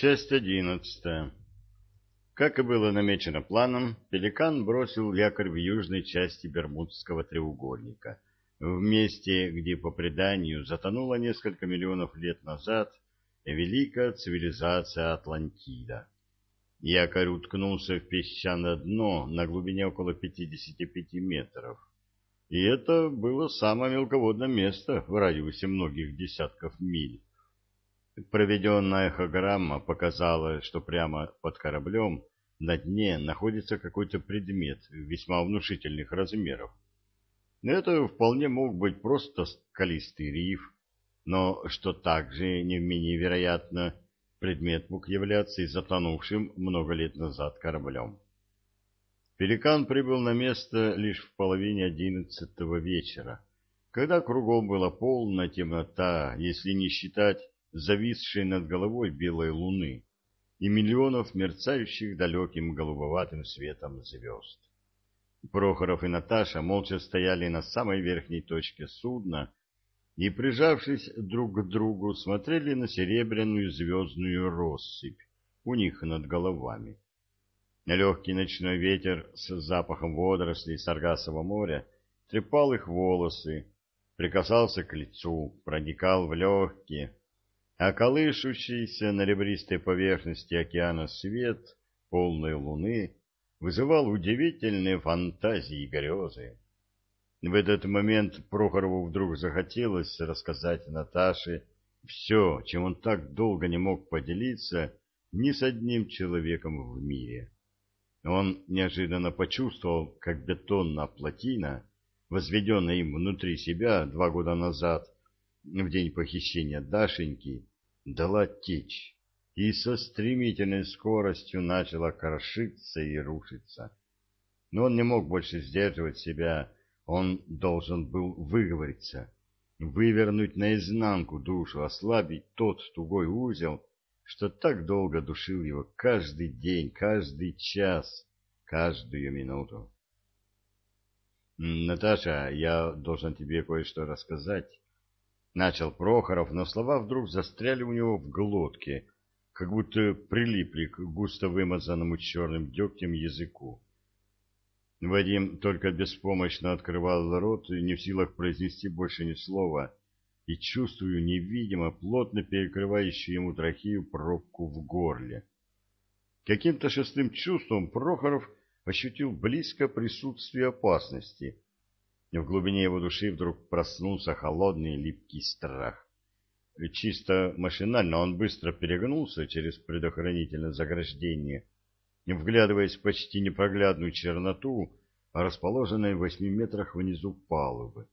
Часть одиннадцатая. Как и было намечено планом, «Пеликан» бросил якорь в южной части Бермудского треугольника, в месте, где, по преданию, затонула несколько миллионов лет назад великая цивилизация Атлантида. Якорь уткнулся в песчаное дно на глубине около 55 метров. И это было самое мелководное место в радиусе многих десятков миль. Проведенная эхограмма показала, что прямо под кораблем на дне находится какой-то предмет весьма внушительных размеров. Это вполне мог быть просто скалистый риф, но, что также не менее вероятно, предмет мог являться и затонувшим много лет назад кораблем. Пеликан прибыл на место лишь в половине одиннадцатого вечера, когда кругом была полная темнота, если не считать зависшей над головой белой луны и миллионов мерцающих далеким голубоватым светом звезд. Прохоров и Наташа молча стояли на самой верхней точке судна и, прижавшись друг к другу, смотрели на серебряную звездную россыпь у них над головами. Легкий ночной ветер с запахом водорослей Саргасового моря трепал их волосы, прикасался к лицу, проникал в легкие, а колышущийся на ребристой поверхности океана свет полной луны вызывал удивительные фантазии и грезы. В этот момент Прохорову вдруг захотелось рассказать Наташе все, чем он так долго не мог поделиться ни с одним человеком в мире. Он неожиданно почувствовал, как бетонная плотина, возведенная им внутри себя два года назад, в день похищения Дашеньки, дала течь и со стремительной скоростью начала крошиться и рушиться. Но он не мог больше сдерживать себя, он должен был выговориться, вывернуть наизнанку душу, ослабить тот тугой узел, что так долго душил его каждый день, каждый час, каждую минуту. «Наташа, я должен тебе кое-что рассказать». Начал Прохоров, но слова вдруг застряли у него в глотке, как будто прилипли к густо вымазанному черным дегтем языку. Вадим только беспомощно открывал рот, не в силах произнести больше ни слова, и чувствую невидимо плотно перекрывающую ему трахею пробку в горле. Каким-то шестым чувством Прохоров ощутил близкое присутствие опасности — в глубине его души вдруг проснулся холодный липкий страх. Чисто машинально он быстро перегнулся через предохранительное заграждение, вглядываясь в почти непроглядную черноту, расположенной в восьми метрах внизу палубы.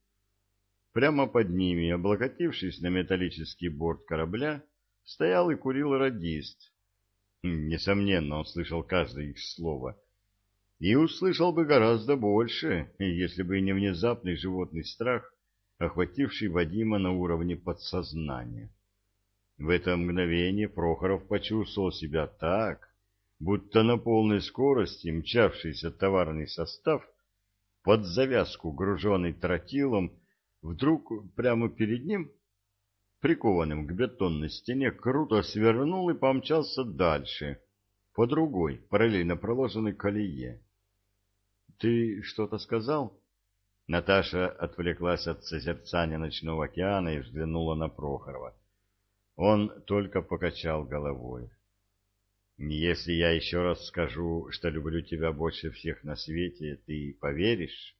Прямо под ними, облокотившись на металлический борт корабля, стоял и курил радист. Несомненно, он слышал каждое их слово — и услышал бы гораздо больше, если бы не внезапный животный страх, охвативший Вадима на уровне подсознания. В это мгновение Прохоров почувствовал себя так, будто на полной скорости мчавшийся товарный состав, под завязку груженный тротилом, вдруг прямо перед ним, прикованным к бетонной стене, круто свернул и помчался дальше, по другой, параллельно проложенной колее. Ты что-то сказал? Наташа отвлеклась от созерцания ночного океана и взглянула на Прохорова. Он только покачал головой. «Если я еще раз скажу, что люблю тебя больше всех на свете, ты поверишь?»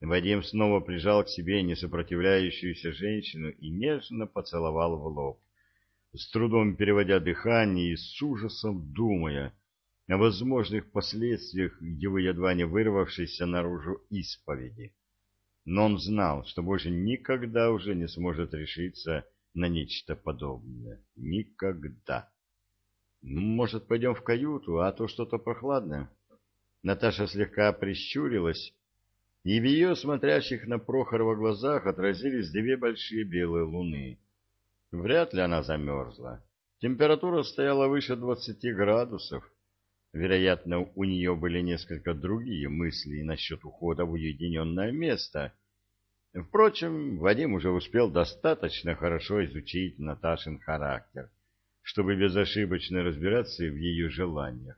Вадим снова прижал к себе несопротивляющуюся женщину и нежно поцеловал в лоб, с трудом переводя дыхание и с ужасом думая, о возможных последствиях его едва не вырвавшейся наружу исповеди. Но он знал, что больше никогда уже не сможет решиться на нечто подобное. Никогда. Ну, может, пойдем в каюту, а то что-то прохладное. Наташа слегка прищурилась, и в ее смотрящих на Прохорова глазах отразились две большие белые луны. Вряд ли она замерзла. Температура стояла выше двадцати градусов. Вероятно, у нее были несколько другие мысли насчет ухода в уединенное место. Впрочем, Вадим уже успел достаточно хорошо изучить Наташин характер, чтобы безошибочно разбираться в ее желаниях.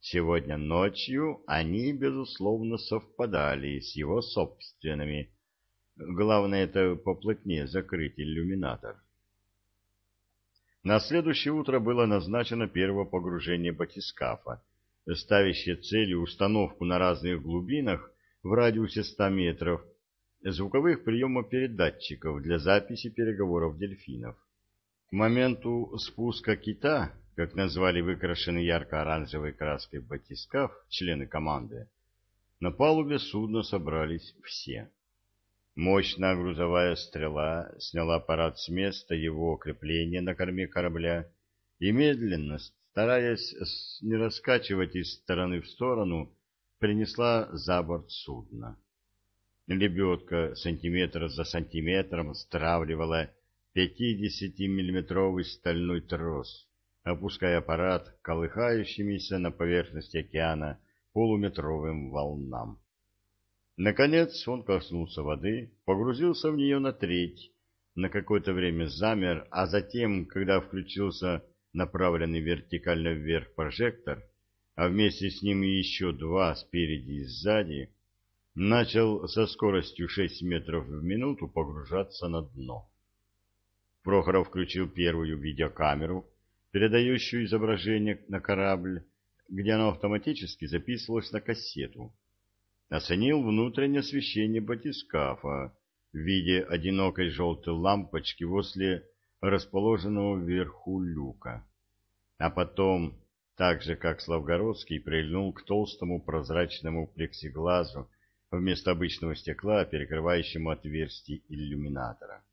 Сегодня ночью они, безусловно, совпадали с его собственными. Главное, это поплотнее закрыть иллюминатор. На следующее утро было назначено первое погружение батискафа, ставящее целью установку на разных глубинах в радиусе 100 метров звуковых приемопередатчиков для записи переговоров дельфинов. К моменту спуска кита как назвали выкрашенный ярко-оранжевой краской батискаф члены команды, на палубе судна собрались все. Мощная грузовая стрела сняла аппарат с места его крепления на корме корабля и медленно, стараясь не раскачивать из стороны в сторону, принесла за борт судна. Лебедка сантиметр за сантиметром стравливала 50-миллиметровый стальной трос, опуская аппарат колыхающимися на поверхности океана полуметровым волнам. Наконец он коснулся воды, погрузился в нее на треть, на какое-то время замер, а затем, когда включился направленный вертикально вверх прожектор, а вместе с ним еще два спереди и сзади, начал со скоростью 6 метров в минуту погружаться на дно. Прохоров включил первую видеокамеру, передающую изображение на корабль, где оно автоматически записывалось на кассету. Оценил внутреннее освещение батискафа в виде одинокой желтой лампочки возле расположенного вверху люка. А потом, так же как Славгородский, прильнул к толстому прозрачному плексиглазу вместо обычного стекла, перекрывающему отверстие иллюминатора.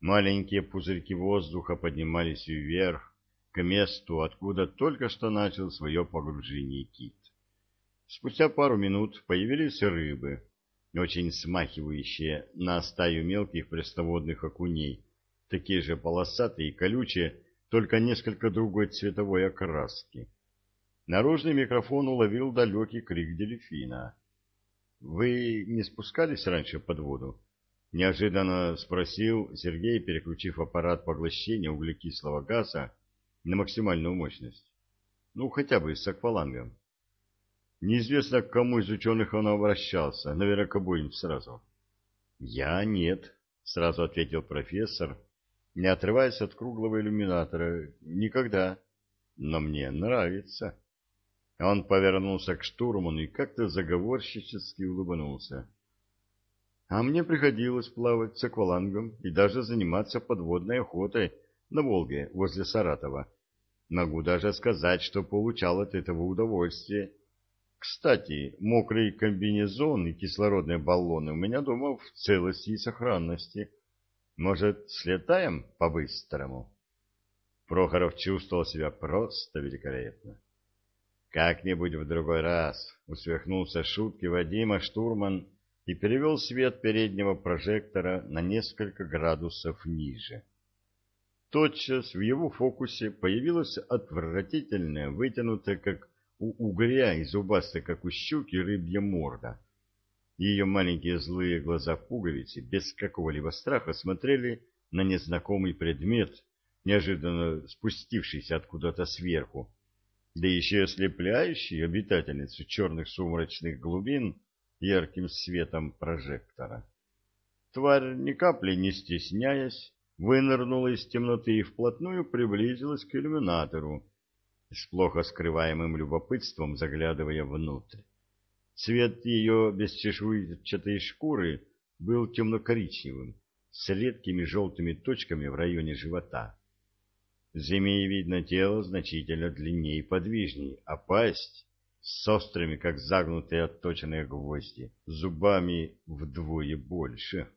Маленькие пузырьки воздуха поднимались вверх, к месту, откуда только что начал свое погружение кит. Спустя пару минут появились рыбы, очень смахивающие на стаю мелких пресноводных окуней, такие же полосатые и колючие, только несколько другой цветовой окраски. Наружный микрофон уловил далекий крик дельфина. — Вы не спускались раньше под воду? — неожиданно спросил Сергей, переключив аппарат поглощения углекислого газа на максимальную мощность. Ну, хотя бы с аквалангом. Неизвестно, к кому из ученых он обращался, наверное, к обоим сразу. «Я нет», — сразу ответил профессор, не отрываясь от круглого иллюминатора. «Никогда. Но мне нравится». Он повернулся к штурману и как-то заговорщически улыбнулся. «А мне приходилось плавать с аквалангом и даже заниматься подводной охотой на Волге возле Саратова. Могу даже сказать, что получал от этого удовольствие. Кстати, мокрый комбинезон и кислородные баллоны у меня дома в целости и сохранности. Может, слетаем по-быстрому? Прохоров чувствовал себя просто великолепно. Как-нибудь в другой раз усмехнулся шутки Вадима штурман и перевел свет переднего прожектора на несколько градусов ниже. Тотчас в его фокусе появилась отвратительная, вытянутая, как у угря и зубастая, как у щуки, рыбья морда. Ее маленькие злые глаза пуговицы без какого-либо страха смотрели на незнакомый предмет, неожиданно спустившийся откуда-то сверху, да еще ослепляющий обитательницу черных сумрачных глубин ярким светом прожектора. Тварь, ни капли не стесняясь, вынырнула из темноты и вплотную приблизилась к иллюминатору, с плохо скрываемым любопытством заглядывая внутрь. Цвет ее бесчешуйчатой шкуры был темно-коричневым, с редкими желтыми точками в районе живота. видно тело значительно длиннее и подвижнее, а пасть с острыми, как загнутые отточенные гвозди, зубами вдвое больше.